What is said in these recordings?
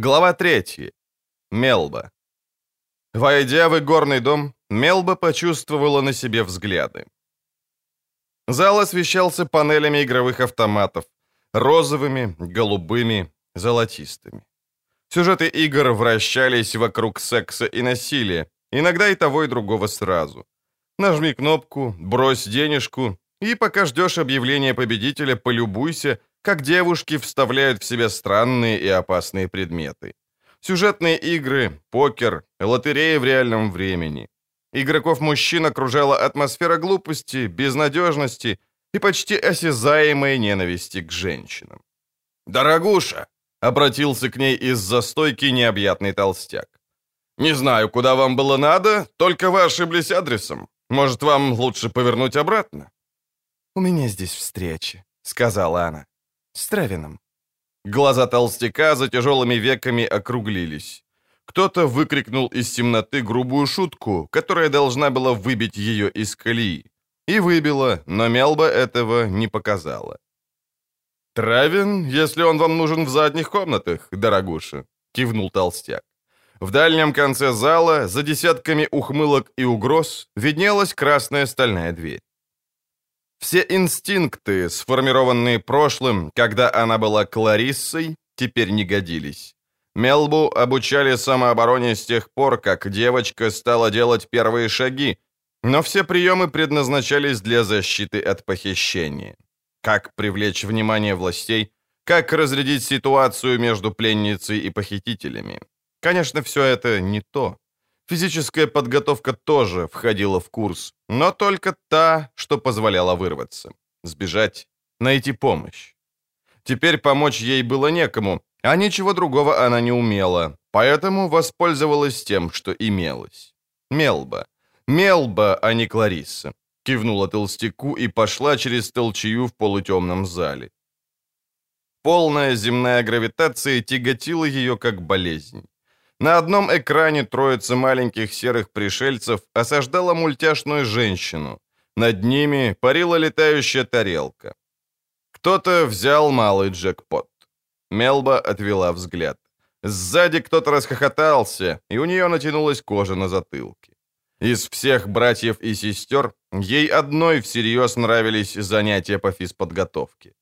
Глава 3. Мелба. Войдя в игорный дом, Мелба почувствовала на себе взгляды. Зал освещался панелями игровых автоматов, розовыми, голубыми, золотистыми. Сюжеты игр вращались вокруг секса и насилия, иногда и того, и другого сразу. Нажми кнопку, брось денежку, и пока ждешь объявления победителя, полюбуйся, как девушки вставляют в себя странные и опасные предметы. Сюжетные игры, покер, лотереи в реальном времени. Игроков-мужчин окружала атмосфера глупости, безнадежности и почти осязаемой ненависти к женщинам. «Дорогуша!» — обратился к ней из застойки необъятный толстяк. «Не знаю, куда вам было надо, только вы ошиблись адресом. Может, вам лучше повернуть обратно?» «У меня здесь встреча», — сказала она с Тревином. Глаза толстяка за тяжелыми веками округлились. Кто-то выкрикнул из темноты грубую шутку, которая должна была выбить ее из колеи. И выбила, но Мелба этого не показала. «Травин, если он вам нужен в задних комнатах, дорогуша», — кивнул толстяк. В дальнем конце зала, за десятками ухмылок и угроз, виднелась красная стальная дверь. Все инстинкты, сформированные прошлым, когда она была Клариссой, теперь не годились. Мелбу обучали самообороне с тех пор, как девочка стала делать первые шаги, но все приемы предназначались для защиты от похищения. Как привлечь внимание властей, как разрядить ситуацию между пленницей и похитителями. Конечно, все это не то. Физическая подготовка тоже входила в курс, но только та, что позволяла вырваться, сбежать, найти помощь. Теперь помочь ей было некому, а ничего другого она не умела, поэтому воспользовалась тем, что имелось. Мелба. Мелба, а не Кларисса. Кивнула толстяку и пошла через толчью в полутемном зале. Полная земная гравитация тяготила ее как болезнь. На одном экране троица маленьких серых пришельцев осаждала мультяшную женщину. Над ними парила летающая тарелка. Кто-то взял малый джекпот. Мелба отвела взгляд. Сзади кто-то расхохотался, и у нее натянулась кожа на затылке. Из всех братьев и сестер ей одной всерьез нравились занятия по физподготовке.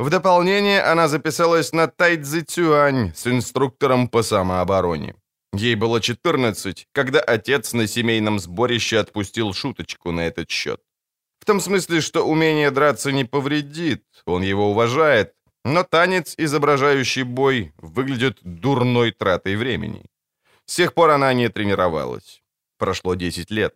В дополнение она записалась на Тайцзи Цюань с инструктором по самообороне. Ей было 14, когда отец на семейном сборище отпустил шуточку на этот счет. В том смысле, что умение драться не повредит, он его уважает, но танец, изображающий бой, выглядит дурной тратой времени. С тех пор она не тренировалась. Прошло 10 лет.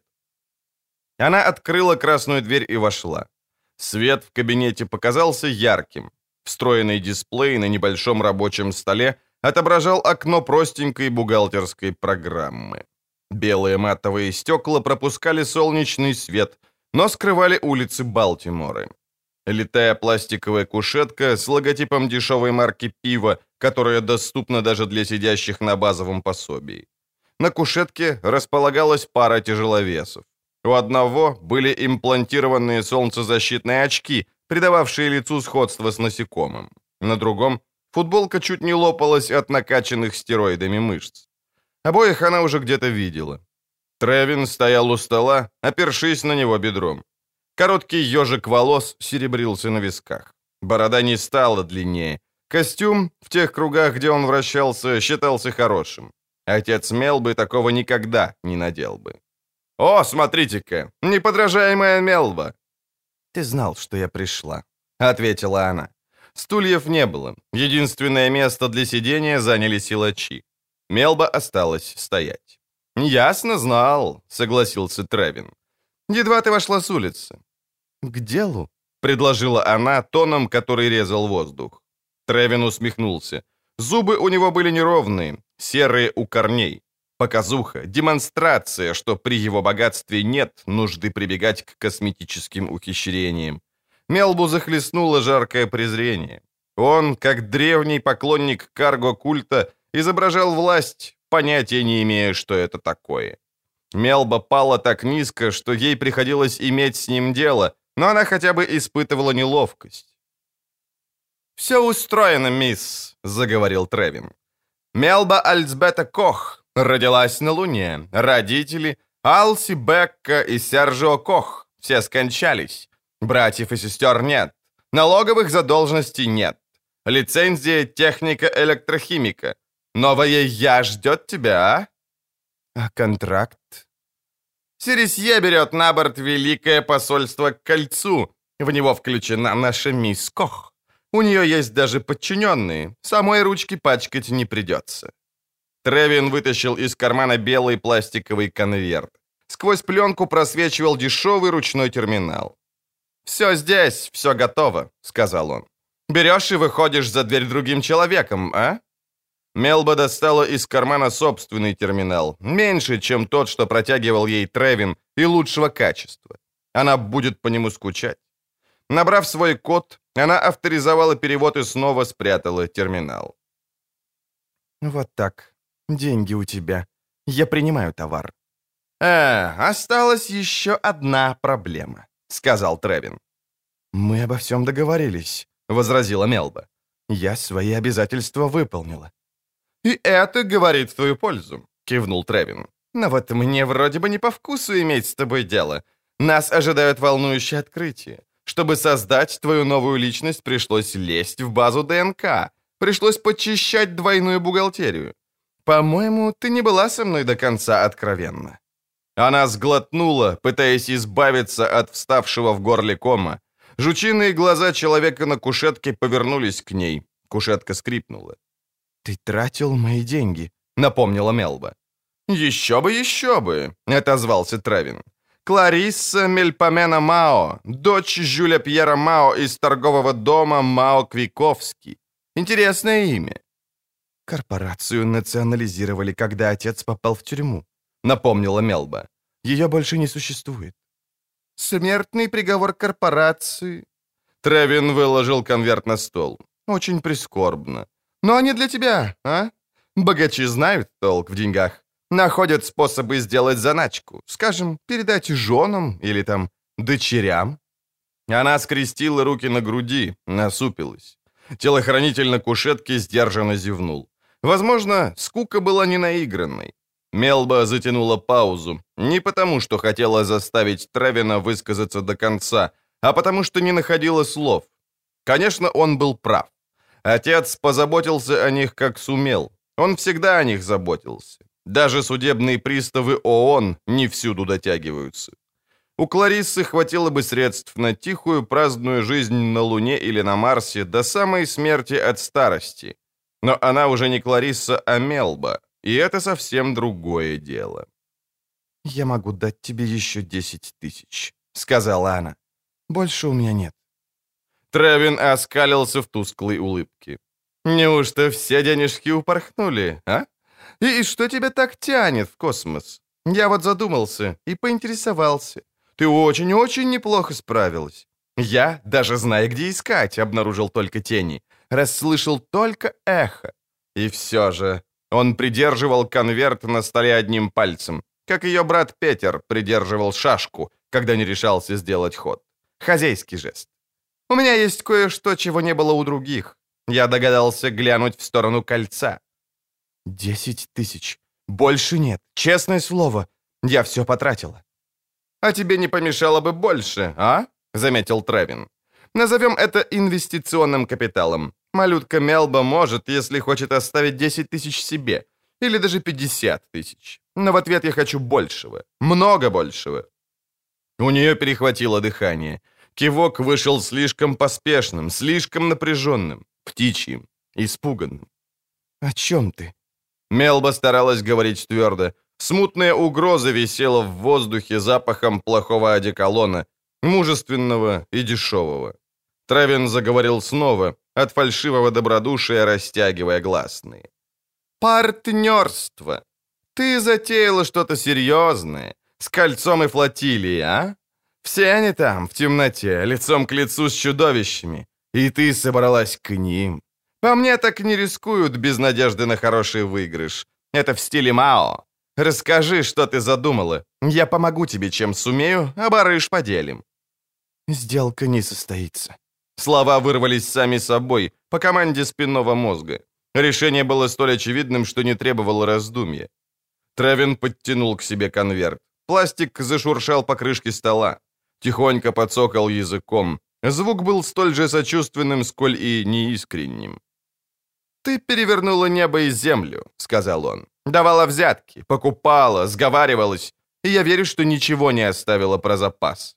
Она открыла красную дверь и вошла. Свет в кабинете показался ярким. Встроенный дисплей на небольшом рабочем столе отображал окно простенькой бухгалтерской программы. Белые матовые стекла пропускали солнечный свет, но скрывали улицы Балтимора. Летая пластиковая кушетка с логотипом дешевой марки пива, которая доступна даже для сидящих на базовом пособии. На кушетке располагалась пара тяжеловесов. У одного были имплантированные солнцезащитные очки, придававшие лицу сходство с насекомым. На другом Футболка чуть не лопалась от накачанных стероидами мышц. Обоих она уже где-то видела. Тревин стоял у стола, опершись на него бедром. Короткий ежик волос серебрился на висках. Борода не стала длиннее. Костюм в тех кругах, где он вращался, считался хорошим. Отец Мелбы такого никогда не надел бы. «О, смотрите-ка, неподражаемая Мелба!» «Ты знал, что я пришла», — ответила она. Стульев не было. Единственное место для сидения заняли силачи. Мелба осталась стоять. «Ясно знал», — согласился Тревин. «Едва ты вошла с улицы». «К делу», — предложила она тоном, который резал воздух. Тревин усмехнулся. Зубы у него были неровные, серые у корней. Показуха, демонстрация, что при его богатстве нет нужды прибегать к косметическим ухищрениям. Мелбу захлестнуло жаркое презрение. Он, как древний поклонник карго-культа, изображал власть, понятия не имея, что это такое. Мелба пала так низко, что ей приходилось иметь с ним дело, но она хотя бы испытывала неловкость. «Все устроено, мисс», — заговорил Тревин. Мелба Альцбета Кох родилась на Луне. Родители Алси Бекка и Сержио Кох все скончались. Братьев и сестер нет. Налоговых задолженностей нет. Лицензия техника-электрохимика. Новая «Я» ждет тебя, а? А контракт? Сирисье берет на борт Великое посольство к кольцу. В него включена наша мисс Кох. У нее есть даже подчиненные. Самой ручки пачкать не придется. Тревин вытащил из кармана белый пластиковый конверт. Сквозь пленку просвечивал дешевый ручной терминал. «Все здесь, все готово», — сказал он. «Берешь и выходишь за дверь другим человеком, а?» Мелба достала из кармана собственный терминал, меньше, чем тот, что протягивал ей Тревин, и лучшего качества. Она будет по нему скучать. Набрав свой код, она авторизовала перевод и снова спрятала терминал. «Вот так. Деньги у тебя. Я принимаю товар». «Э, осталась еще одна проблема», — сказал Тревин. «Мы обо всем договорились», — возразила Мелба. «Я свои обязательства выполнила». «И это говорит в твою пользу», — кивнул Тревин. «Но вот мне вроде бы не по вкусу иметь с тобой дело. Нас ожидают волнующие открытия. Чтобы создать твою новую личность, пришлось лезть в базу ДНК. Пришлось почищать двойную бухгалтерию. По-моему, ты не была со мной до конца откровенна». Она сглотнула, пытаясь избавиться от вставшего в горле кома. Жучиные глаза человека на кушетке повернулись к ней. Кушетка скрипнула. «Ты тратил мои деньги», — напомнила Мелба. «Еще бы, еще бы», — отозвался Травин. Кларисса Мельпомена Мао, дочь Жюля Пьера Мао из торгового дома Мао Квиковский. Интересное имя. Корпорацию национализировали, когда отец попал в тюрьму, напомнила Мелба. Ее больше не существует. Смертный приговор корпорации. Тревин выложил конверт на стол. Очень прискорбно. Но не для тебя, а? Богачи знают толк в деньгах находят способы сделать заначку, скажем, передать женам или там дочерям. Она скрестила руки на груди, насупилась. Телохранитель на кушетке сдержанно зевнул. Возможно, скука была не наигранной. Мелба затянула паузу, не потому, что хотела заставить Тревина высказаться до конца, а потому, что не находила слов. Конечно, он был прав. Отец позаботился о них как сумел. Он всегда о них заботился. Даже судебные приставы ООН не всюду дотягиваются. У Клариссы хватило бы средств на тихую праздную жизнь на Луне или на Марсе до самой смерти от старости. Но она уже не Кларисса, а Мелба, и это совсем другое дело. «Я могу дать тебе еще десять тысяч», — сказала она. «Больше у меня нет». Тревин оскалился в тусклой улыбке. «Неужто все денежки упорхнули, а?» И что тебя так тянет в космос? Я вот задумался и поинтересовался. Ты очень-очень неплохо справилась. Я, даже зная, где искать, обнаружил только тени. Расслышал только эхо. И все же он придерживал конверт на столе одним пальцем, как ее брат Петер придерживал шашку, когда не решался сделать ход. Хозяйский жест. У меня есть кое-что, чего не было у других. Я догадался глянуть в сторону кольца. «Десять тысяч. Больше нет. Честное слово. Я все потратила». «А тебе не помешало бы больше, а?» — заметил Тревин. «Назовем это инвестиционным капиталом. Малютка Мелба может, если хочет оставить 10 тысяч себе. Или даже 50 тысяч. Но в ответ я хочу большего. Много большего». У нее перехватило дыхание. Кивок вышел слишком поспешным, слишком напряженным, птичьим, испуганным. «О чем ты?» Мелба старалась говорить твердо. Смутная угроза висела в воздухе запахом плохого одеколона, мужественного и дешевого. Травин заговорил снова, от фальшивого добродушия растягивая гласные. «Партнерство! Ты затеяла что-то серьезное, с кольцом и флотилией, а? Все они там, в темноте, лицом к лицу с чудовищами, и ты собралась к ним. По мне так не рискуют без надежды на хороший выигрыш. Это в стиле Мао. Расскажи, что ты задумала. Я помогу тебе, чем сумею, а барыш поделим». «Сделка не состоится». Слова вырвались сами собой, по команде спинного мозга. Решение было столь очевидным, что не требовало раздумья. Тревин подтянул к себе конверт. Пластик зашуршал по крышке стола. Тихонько подсокал языком. Звук был столь же сочувственным, сколь и неискренним. «Ты перевернула небо и землю», — сказал он. «Давала взятки, покупала, сговаривалась, и я верю, что ничего не оставила про запас.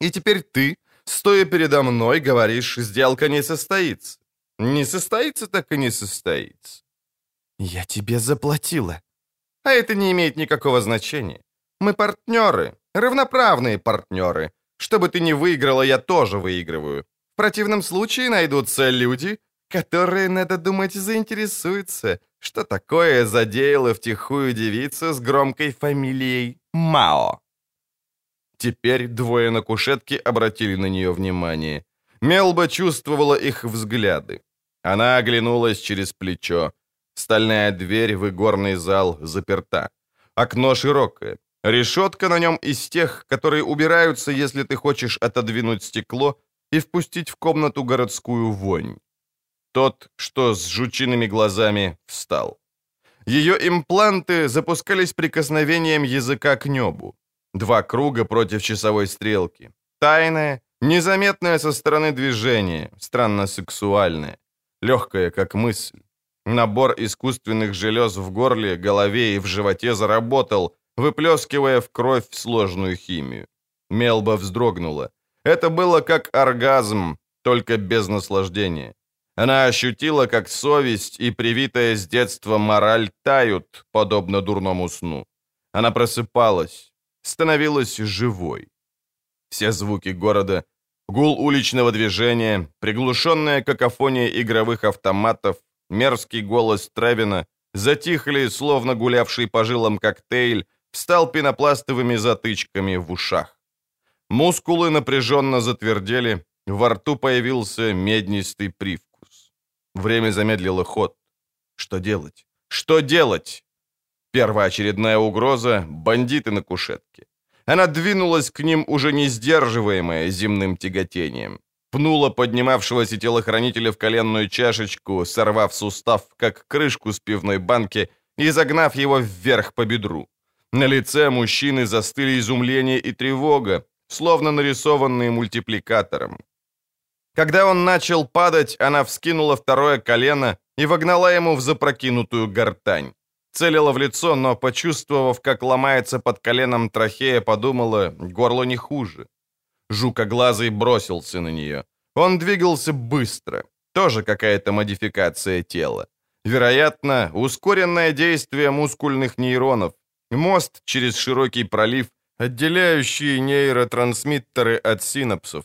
И теперь ты, стоя передо мной, говоришь, сделка не состоится. Не состоится, так и не состоится». «Я тебе заплатила». «А это не имеет никакого значения. Мы партнеры, равноправные партнеры. Что бы ты ни выиграла, я тоже выигрываю. В противном случае найдутся люди, которые, надо думать, заинтересуются, что такое задеяла втихую девица с громкой фамилией Мао. Теперь двое на кушетке обратили на нее внимание. Мелба чувствовала их взгляды. Она оглянулась через плечо. Стальная дверь в игорный зал заперта. Окно широкое. Решетка на нем из тех, которые убираются, если ты хочешь отодвинуть стекло и впустить в комнату городскую вонь. Тот, что с жучиными глазами, встал. Ее импланты запускались прикосновением языка к небу. Два круга против часовой стрелки. Тайное, незаметное со стороны движения, странно сексуальное, легкое, как мысль. Набор искусственных желез в горле, голове и в животе заработал, выплескивая в кровь сложную химию. Мелба вздрогнула. Это было как оргазм, только без наслаждения. Она ощутила, как совесть и привитая с детства мораль тают, подобно дурному сну. Она просыпалась, становилась живой. Все звуки города, гул уличного движения, приглушенная какофония игровых автоматов, мерзкий голос Тревина затихли, словно гулявший по жилам коктейль, встал пенопластовыми затычками в ушах. Мускулы напряженно затвердели, во рту появился меднистый привкус. Время замедлило ход. Что делать? Что делать? Первоочередная угроза — бандиты на кушетке. Она двинулась к ним, уже не сдерживаемая земным тяготением. Пнула поднимавшегося телохранителя в коленную чашечку, сорвав сустав, как крышку с пивной банки, и загнав его вверх по бедру. На лице мужчины застыли изумление и тревога, словно нарисованные мультипликатором. Когда он начал падать, она вскинула второе колено и вогнала ему в запрокинутую гортань. Целила в лицо, но, почувствовав, как ломается под коленом трахея, подумала, горло не хуже. Жукоглазый бросился на нее. Он двигался быстро. Тоже какая-то модификация тела. Вероятно, ускоренное действие мускульных нейронов. Мост через широкий пролив, отделяющий нейротрансмиттеры от синапсов.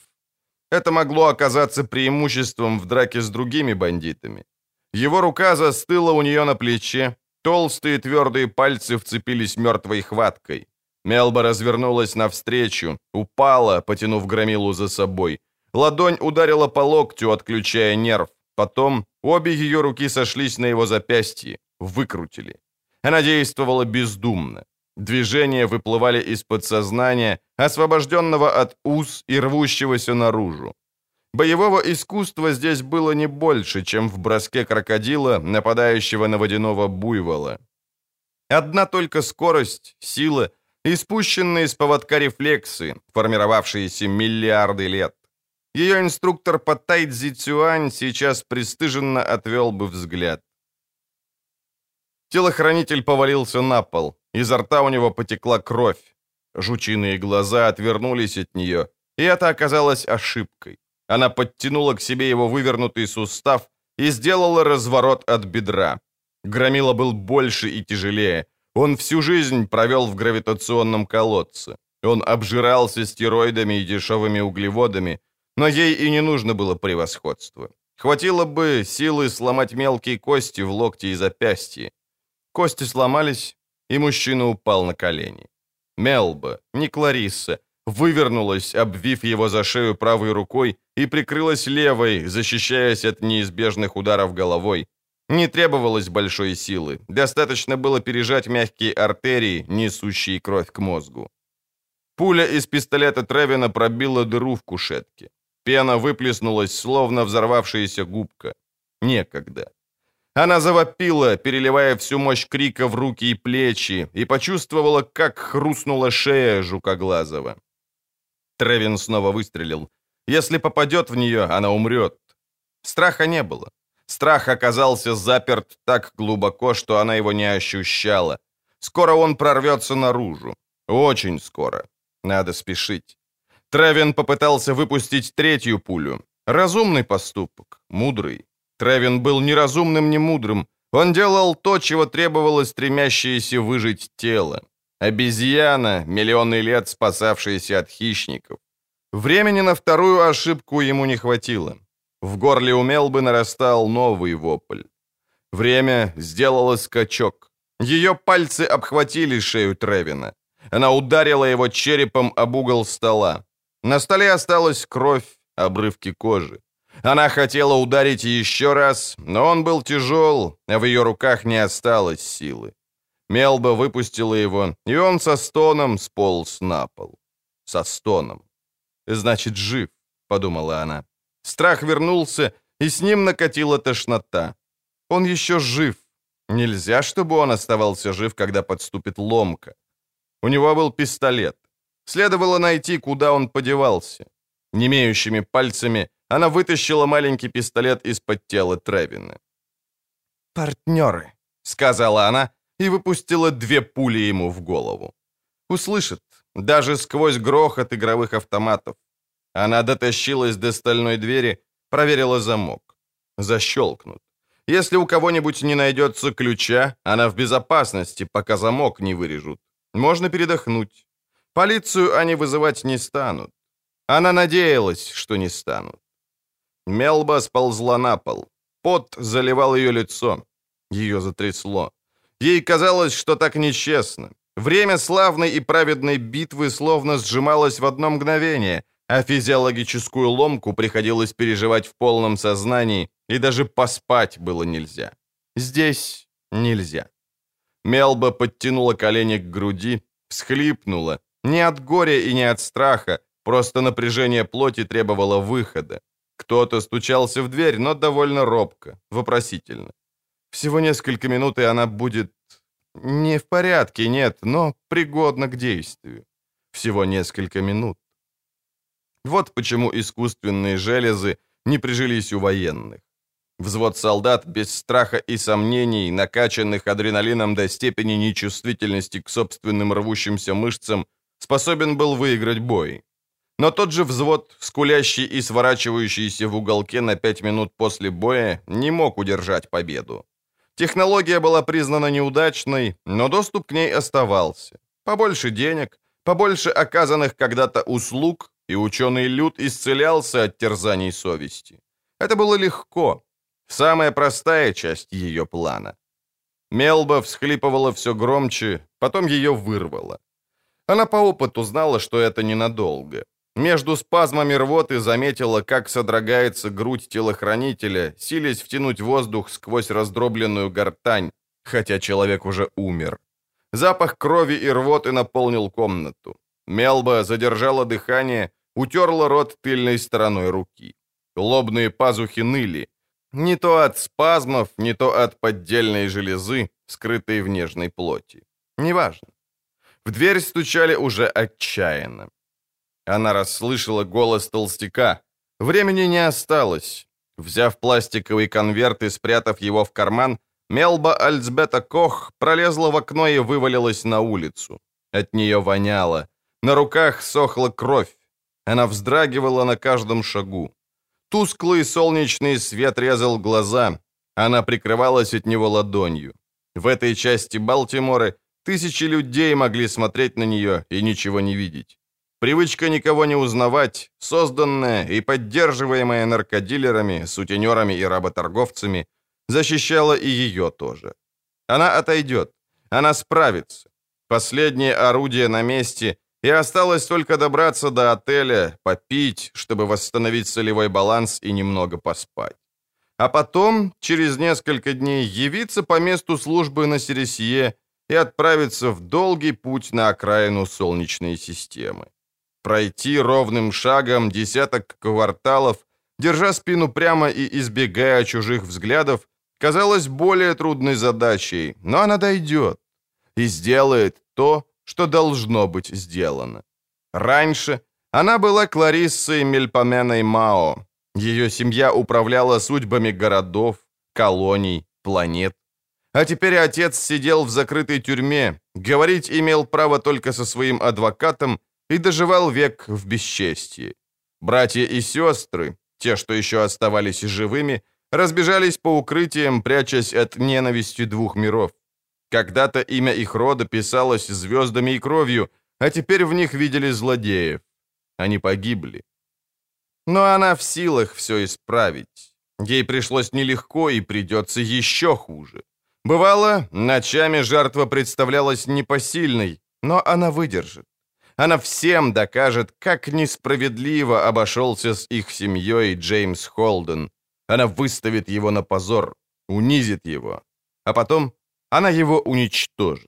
Это могло оказаться преимуществом в драке с другими бандитами. Его рука застыла у нее на плече, толстые твердые пальцы вцепились мертвой хваткой. Мелба развернулась навстречу, упала, потянув громилу за собой. Ладонь ударила по локтю, отключая нерв. Потом обе ее руки сошлись на его запястье, выкрутили. Она действовала бездумно. Движения выплывали из подсознания, освобожденного от уз и рвущегося наружу. Боевого искусства здесь было не больше, чем в броске крокодила, нападающего на водяного буйвола. Одна только скорость, сила и спущенные с поводка рефлексы, формировавшиеся миллиарды лет. Ее инструктор по тайцзи Цюань сейчас пристыженно отвел бы взгляд. Телохранитель повалился на пол. Изо рта у него потекла кровь. Жучиные глаза отвернулись от нее, и это оказалось ошибкой. Она подтянула к себе его вывернутый сустав и сделала разворот от бедра. Громила был больше и тяжелее. Он всю жизнь провел в гравитационном колодце. Он обжирался стероидами и дешевыми углеводами, но ей и не нужно было превосходства. Хватило бы силы сломать мелкие кости в локте и запястье. Кости сломались, и мужчина упал на колени. Мелба, не Кларисса, вывернулась, обвив его за шею правой рукой и прикрылась левой, защищаясь от неизбежных ударов головой. Не требовалось большой силы, достаточно было пережать мягкие артерии, несущие кровь к мозгу. Пуля из пистолета Тревина пробила дыру в кушетке. Пена выплеснулась, словно взорвавшаяся губка. Некогда. Она завопила, переливая всю мощь крика в руки и плечи, и почувствовала, как хрустнула шея жукоглазого. Тревин снова выстрелил. Если попадет в нее, она умрет. Страха не было. Страх оказался заперт так глубоко, что она его не ощущала. Скоро он прорвется наружу. Очень скоро. Надо спешить. Тревин попытался выпустить третью пулю. Разумный поступок, мудрый. Тревин был ни разумным, ни мудрым. Он делал то, чего требовало стремящееся выжить тело. Обезьяна, миллионы лет спасавшаяся от хищников. Времени на вторую ошибку ему не хватило. В горле умел бы нарастал новый вопль. Время сделало скачок. Ее пальцы обхватили шею Тревина. Она ударила его черепом об угол стола. На столе осталась кровь, обрывки кожи. Она хотела ударить еще раз, но он был тяжел, а в ее руках не осталось силы. Мелба выпустила его, и он со стоном сполз на пол. Со стоном. «Значит, жив», — подумала она. Страх вернулся, и с ним накатила тошнота. Он еще жив. Нельзя, чтобы он оставался жив, когда подступит ломка. У него был пистолет. Следовало найти, куда он подевался. Немеющими пальцами она вытащила маленький пистолет из-под тела Тревина. «Партнеры», — сказала она и выпустила две пули ему в голову. Услышит, даже сквозь грохот игровых автоматов. Она дотащилась до стальной двери, проверила замок. Защелкнут. Если у кого-нибудь не найдется ключа, она в безопасности, пока замок не вырежут. Можно передохнуть. Полицию они вызывать не станут. Она надеялась, что не станут. Мелба сползла на пол. Пот заливал ее лицо. Ее затрясло. Ей казалось, что так нечестно. Время славной и праведной битвы словно сжималось в одно мгновение, а физиологическую ломку приходилось переживать в полном сознании, и даже поспать было нельзя. Здесь нельзя. Мелба подтянула колени к груди, всхлипнула. Не от горя и не от страха, просто напряжение плоти требовало выхода. Кто-то стучался в дверь, но довольно робко, вопросительно. Всего несколько минут, и она будет... Не в порядке, нет, но пригодна к действию. Всего несколько минут. Вот почему искусственные железы не прижились у военных. Взвод солдат без страха и сомнений, накачанных адреналином до степени нечувствительности к собственным рвущимся мышцам, способен был выиграть бой. Но тот же взвод, скулящий и сворачивающийся в уголке на пять минут после боя, не мог удержать победу. Технология была признана неудачной, но доступ к ней оставался. Побольше денег, побольше оказанных когда-то услуг, и ученый Люд исцелялся от терзаний совести. Это было легко. Самая простая часть ее плана. Мелба всхлипывала все громче, потом ее вырвало. Она по опыту знала, что это ненадолго. Между спазмами рвоты заметила, как содрогается грудь телохранителя, силясь втянуть воздух сквозь раздробленную гортань, хотя человек уже умер. Запах крови и рвоты наполнил комнату. Мелба задержала дыхание, утерла рот тыльной стороной руки. Лобные пазухи ныли. Не то от спазмов, не то от поддельной железы, скрытой в нежной плоти. Неважно. В дверь стучали уже отчаянно. Она расслышала голос толстяка. Времени не осталось. Взяв пластиковый конверт и спрятав его в карман, Мелба Альцбета Кох пролезла в окно и вывалилась на улицу. От нее воняло. На руках сохла кровь. Она вздрагивала на каждом шагу. Тусклый солнечный свет резал глаза. Она прикрывалась от него ладонью. В этой части Балтимора тысячи людей могли смотреть на нее и ничего не видеть. Привычка никого не узнавать, созданная и поддерживаемая наркодилерами, сутенерами и работорговцами, защищала и ее тоже. Она отойдет, она справится. Последнее орудие на месте, и осталось только добраться до отеля, попить, чтобы восстановить солевой баланс и немного поспать. А потом, через несколько дней, явиться по месту службы на Сересье и отправиться в долгий путь на окраину Солнечной системы. Пройти ровным шагом десяток кварталов, держа спину прямо и избегая чужих взглядов, казалась более трудной задачей, но она дойдет и сделает то, что должно быть сделано. Раньше она была Клариссой Мельпоменой Мао. Ее семья управляла судьбами городов, колоний, планет. А теперь отец сидел в закрытой тюрьме, говорить имел право только со своим адвокатом и доживал век в бесчестии. Братья и сестры, те, что еще оставались живыми, разбежались по укрытиям, прячась от ненависти двух миров. Когда-то имя их рода писалось звездами и кровью, а теперь в них видели злодеев. Они погибли. Но она в силах все исправить. Ей пришлось нелегко и придется еще хуже. Бывало, ночами жертва представлялась непосильной, но она выдержит. Она всем докажет, как несправедливо обошелся с их семьей Джеймс Холден. Она выставит его на позор, унизит его. А потом она его уничтожит.